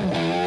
Mm-hmm.